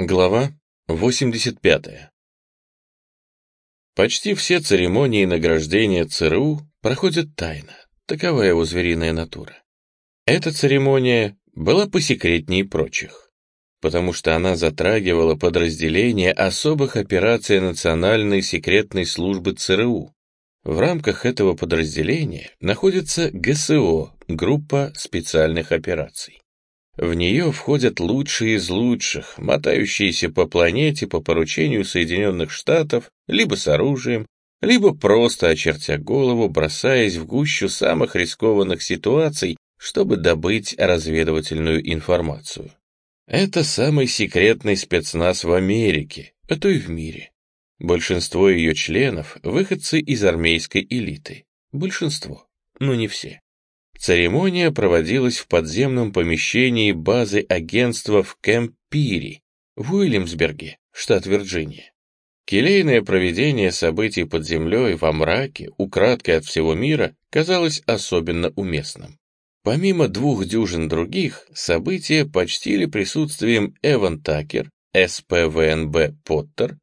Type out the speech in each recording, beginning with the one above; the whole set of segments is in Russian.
Глава 85. Почти все церемонии награждения ЦРУ проходят тайно, такова его звериная натура. Эта церемония была посекретнее прочих, потому что она затрагивала подразделение особых операций Национальной секретной службы ЦРУ. В рамках этого подразделения находится ГСО, группа специальных операций. В нее входят лучшие из лучших, мотающиеся по планете по поручению Соединенных Штатов, либо с оружием, либо просто очертя голову, бросаясь в гущу самых рискованных ситуаций, чтобы добыть разведывательную информацию. Это самый секретный спецназ в Америке, а то и в мире. Большинство ее членов — выходцы из армейской элиты. Большинство, но не все. Церемония проводилась в подземном помещении базы агентства в Кэмп-Пири, в Уильямсберге, штат Вирджиния. Келейное проведение событий под землей во мраке, украдкой от всего мира, казалось особенно уместным. Помимо двух дюжин других, события почтили присутствием Эван Такер, СПВНБ Поттер,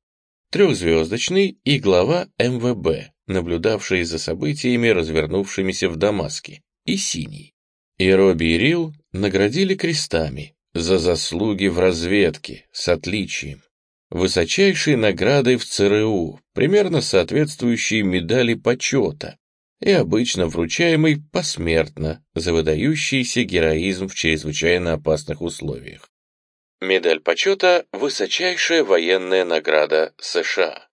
трехзвездочный и глава МВБ, наблюдавший за событиями, развернувшимися в Дамаске, и синий. И Робби и Рил наградили крестами за заслуги в разведке с отличием, высочайшей наградой в ЦРУ, примерно соответствующей медали почета, и обычно вручаемой посмертно за выдающийся героизм в чрезвычайно опасных условиях. Медаль почета — высочайшая военная награда США.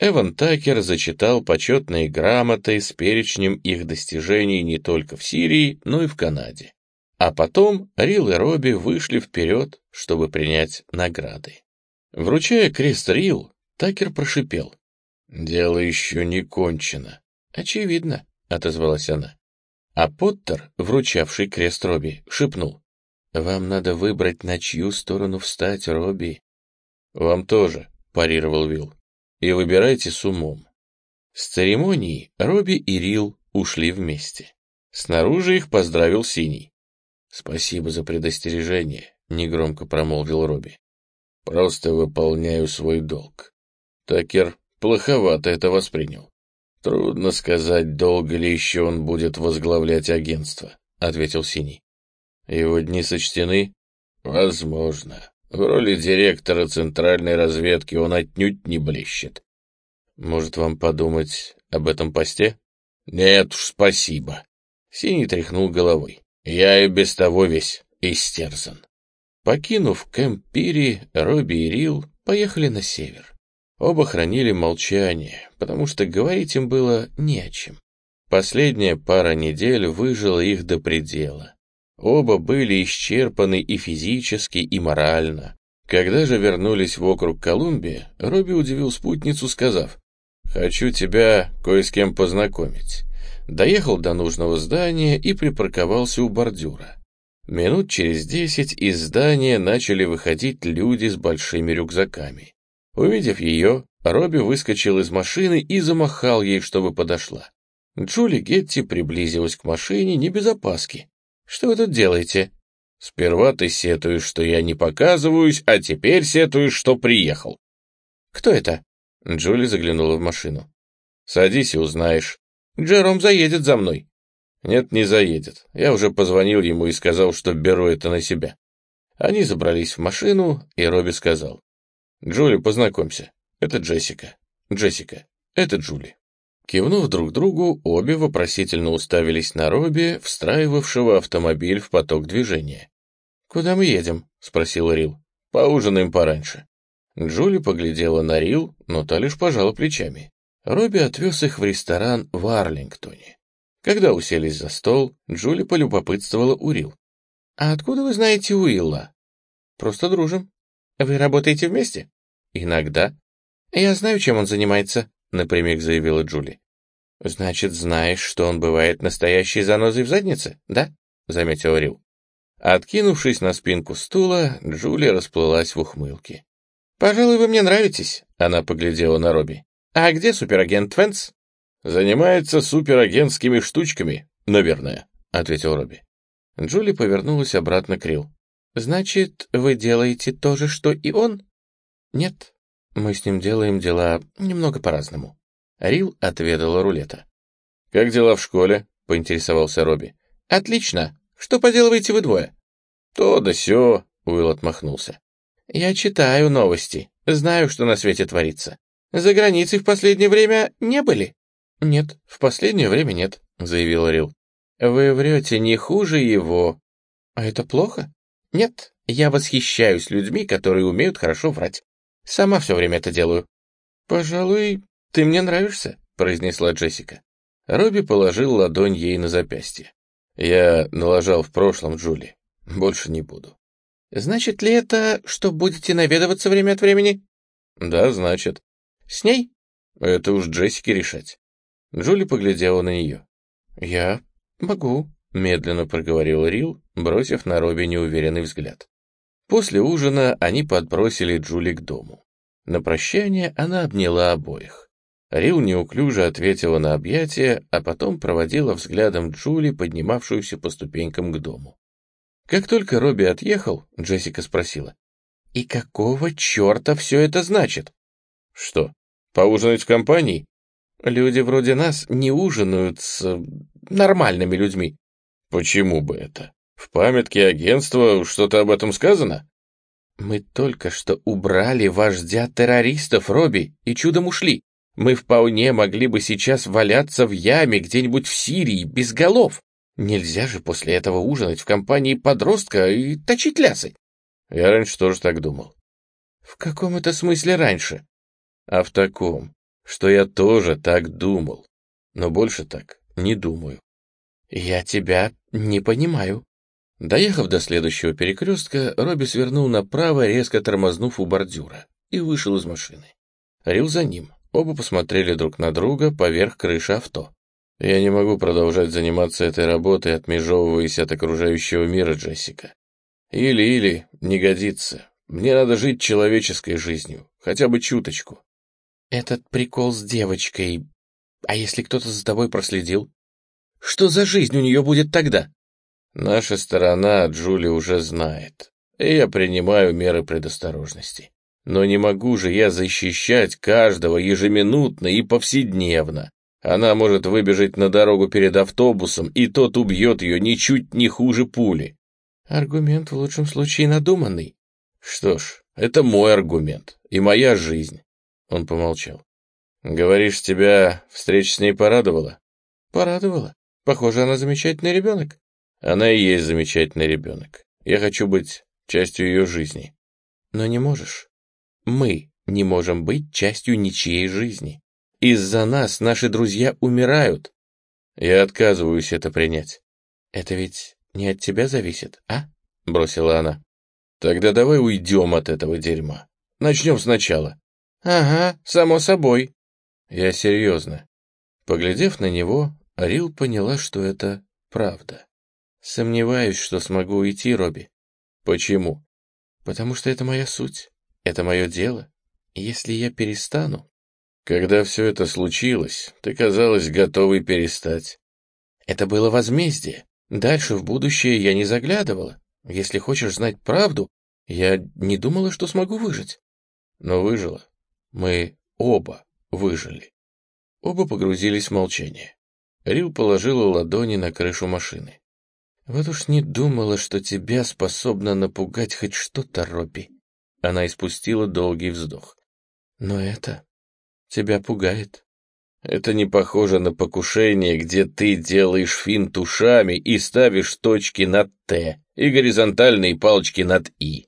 Эван Такер зачитал почетные грамоты с перечнем их достижений не только в Сирии, но и в Канаде. А потом Рил и Робби вышли вперед, чтобы принять награды. Вручая крест Рил, Такер прошипел. «Дело еще не кончено». «Очевидно», — отозвалась она. А Поттер, вручавший крест Робби, шепнул. «Вам надо выбрать, на чью сторону встать, Робби». «Вам тоже», — парировал Вилл и выбирайте с умом. С церемонии Робби и Рил ушли вместе. Снаружи их поздравил Синий. «Спасибо за предостережение», — негромко промолвил Робби. «Просто выполняю свой долг». Такер плоховато это воспринял. «Трудно сказать, долго ли еще он будет возглавлять агентство», — ответил Синий. «Его дни сочтены?» «Возможно. В роли директора центральной разведки он отнюдь не блещет. Может, вам подумать об этом посте? Нет уж, спасибо. Синий тряхнул головой. Я и без того весь истерзан. Покинув Кэмп Пири, Робби и Рил поехали на север. Оба хранили молчание, потому что говорить им было не о чем. Последняя пара недель выжила их до предела. Оба были исчерпаны и физически, и морально. Когда же вернулись в округ Колумбия, Робби удивил спутницу, сказав, «Хочу тебя кое с кем познакомить». Доехал до нужного здания и припарковался у бордюра. Минут через десять из здания начали выходить люди с большими рюкзаками. Увидев ее, Робби выскочил из машины и замахал ей, чтобы подошла. Джули Гетти приблизилась к машине не без опаски. Что вы тут делаете?» «Сперва ты сетуешь, что я не показываюсь, а теперь сетуешь, что приехал». «Кто это?» Джули заглянула в машину. «Садись и узнаешь. Джером заедет за мной». «Нет, не заедет. Я уже позвонил ему и сказал, что беру это на себя». Они забрались в машину, и Робби сказал. «Джули, познакомься. Это Джессика. Джессика, это Джули». Кивнув друг другу, обе вопросительно уставились на Робби, встраивавшего автомобиль в поток движения. «Куда мы едем?» — спросил Рил. «Поужинаем пораньше». Джули поглядела на Рил, но та лишь пожала плечами. Робби отвез их в ресторан в Арлингтоне. Когда уселись за стол, Джули полюбопытствовала у Рил. «А откуда вы знаете Уилла?» «Просто дружим». «Вы работаете вместе?» «Иногда». «Я знаю, чем он занимается», — напрямик заявила Джули. «Значит, знаешь, что он бывает настоящей занозой в заднице, да?» — заметил Рил. Откинувшись на спинку стула, Джули расплылась в ухмылке. «Пожалуй, вы мне нравитесь», — она поглядела на Робби. «А где суперагент Твенс?» «Занимается суперагентскими штучками, наверное», — ответил Робби. Джули повернулась обратно к Рил. Значит, вы делаете то же, что и он? Нет, мы с ним делаем дела немного по-разному. Рил отведала рулета. Как дела в школе? поинтересовался Робби. Отлично. Что поделываете вы двое? То да сё, Уилл отмахнулся. Я читаю новости, знаю, что на свете творится. За границей в последнее время не были? Нет, в последнее время нет, заявил Рил. Вы врете не хуже его. А это плохо? Нет, я восхищаюсь людьми, которые умеют хорошо врать. Сама все время это делаю. Пожалуй, ты мне нравишься, произнесла Джессика. Робби положил ладонь ей на запястье. Я налажал в прошлом, Джули. Больше не буду. Значит ли это, что будете наведываться время от времени? Да, значит. С ней? Это уж Джессике решать. Джули поглядела на нее. Я могу, медленно проговорил Рил, бросив на Робби неуверенный взгляд. После ужина они подбросили Джули к дому. На прощание она обняла обоих. Рил неуклюже ответила на объятие, а потом проводила взглядом Джули, поднимавшуюся по ступенькам к дому. Как только Робби отъехал, Джессика спросила, «И какого черта все это значит?» «Что, поужинать в компании?» «Люди вроде нас не ужинают с э, нормальными людьми». «Почему бы это?» В памятке агентства что-то об этом сказано? Мы только что убрали вождя террористов, Робби, и чудом ушли. Мы вполне могли бы сейчас валяться в яме где-нибудь в Сирии, без голов. Нельзя же после этого ужинать в компании подростка и точить лясы. Я раньше тоже так думал. В каком это смысле раньше? А в таком, что я тоже так думал. Но больше так не думаю. Я тебя не понимаю. Доехав до следующего перекрестка, Робби свернул направо, резко тормознув у бордюра, и вышел из машины. Рил за ним. Оба посмотрели друг на друга поверх крыши авто. «Я не могу продолжать заниматься этой работой, отмежевываясь от окружающего мира, Джессика. Или-или, не годится. Мне надо жить человеческой жизнью, хотя бы чуточку». «Этот прикол с девочкой... А если кто-то за тобой проследил? Что за жизнь у нее будет тогда?» Наша сторона Джули уже знает, и я принимаю меры предосторожности. Но не могу же я защищать каждого ежеминутно и повседневно. Она может выбежать на дорогу перед автобусом, и тот убьет ее ничуть не хуже пули. Аргумент в лучшем случае надуманный. Что ж, это мой аргумент и моя жизнь. Он помолчал. Говоришь, тебя встреча с ней порадовала? Порадовала. Похоже, она замечательный ребенок. Она и есть замечательный ребенок. Я хочу быть частью ее жизни. Но не можешь. Мы не можем быть частью ничьей жизни. Из-за нас наши друзья умирают. Я отказываюсь это принять. Это ведь не от тебя зависит, а? Бросила она. Тогда давай уйдем от этого дерьма. Начнем сначала. Ага, само собой. Я серьезно. Поглядев на него, Рил поняла, что это правда. Сомневаюсь, что смогу уйти, Робби. Почему? Потому что это моя суть, это мое дело. Если я перестану... Когда все это случилось, ты казалась готовой перестать. Это было возмездие. Дальше в будущее я не заглядывала. Если хочешь знать правду, я не думала, что смогу выжить. Но выжила. Мы оба выжили. Оба погрузились в молчание. Рил положила ладони на крышу машины. Вот уж не думала, что тебя способно напугать хоть что-то, Робби. Она испустила долгий вздох. Но это тебя пугает. Это не похоже на покушение, где ты делаешь финт ушами и ставишь точки над «Т» и горизонтальные палочки над «И».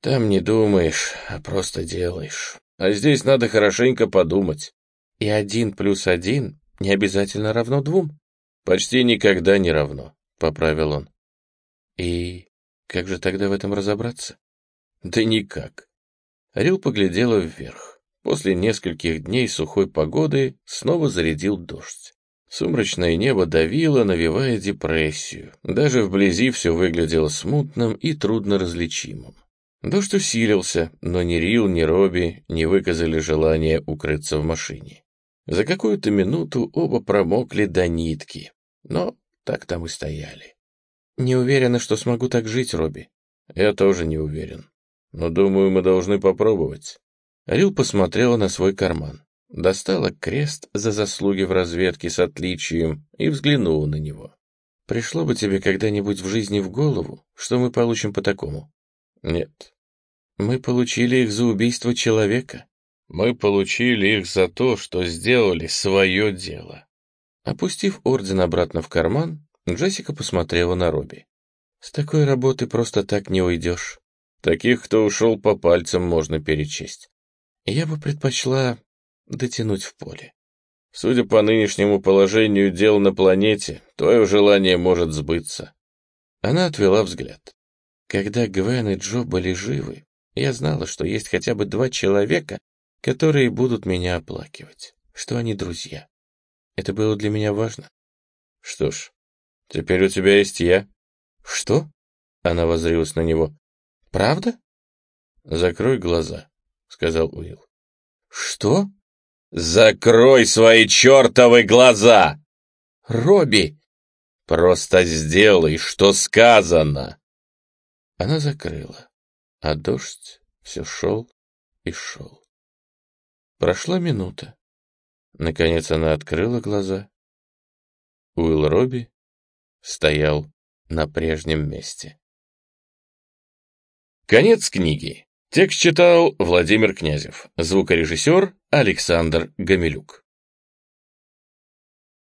Там не думаешь, а просто делаешь. А здесь надо хорошенько подумать. И один плюс один не обязательно равно двум. Почти никогда не равно поправил он. И как же тогда в этом разобраться? Да никак. Рил поглядела вверх. После нескольких дней сухой погоды снова зарядил дождь. Сумрачное небо давило, навевая депрессию. Даже вблизи все выглядело смутным и трудно различимым. Дождь усилился, но ни Рил, ни Робби не выказали желания укрыться в машине. За какую-то минуту оба промокли до нитки, но так там и стояли. Не уверена, что смогу так жить, Робби. Я тоже не уверен. Но думаю, мы должны попробовать. Рил посмотрела на свой карман, достала крест за заслуги в разведке с отличием и взглянула на него. Пришло бы тебе когда-нибудь в жизни в голову, что мы получим по такому? Нет. Мы получили их за убийство человека. Мы получили их за то, что сделали свое дело. Опустив орден обратно в карман, Джессика посмотрела на Робби. «С такой работы просто так не уйдешь. Таких, кто ушел по пальцам, можно перечесть. Я бы предпочла дотянуть в поле. Судя по нынешнему положению дел на планете, твое желание может сбыться». Она отвела взгляд. Когда Гвен и Джо были живы, я знала, что есть хотя бы два человека, которые будут меня оплакивать, что они друзья. Это было для меня важно. Что ж, теперь у тебя есть я. Что? Она воззрилась на него. Правда? Закрой глаза, сказал Уилл. Что? Закрой свои чертовы глаза! Робби! Просто сделай, что сказано. Она закрыла, а дождь все шел и шел. Прошла минута. Наконец она открыла глаза. Уилл Робби стоял на прежнем месте. Конец книги. Текст читал Владимир Князев. Звукорежиссер Александр Гамилюк.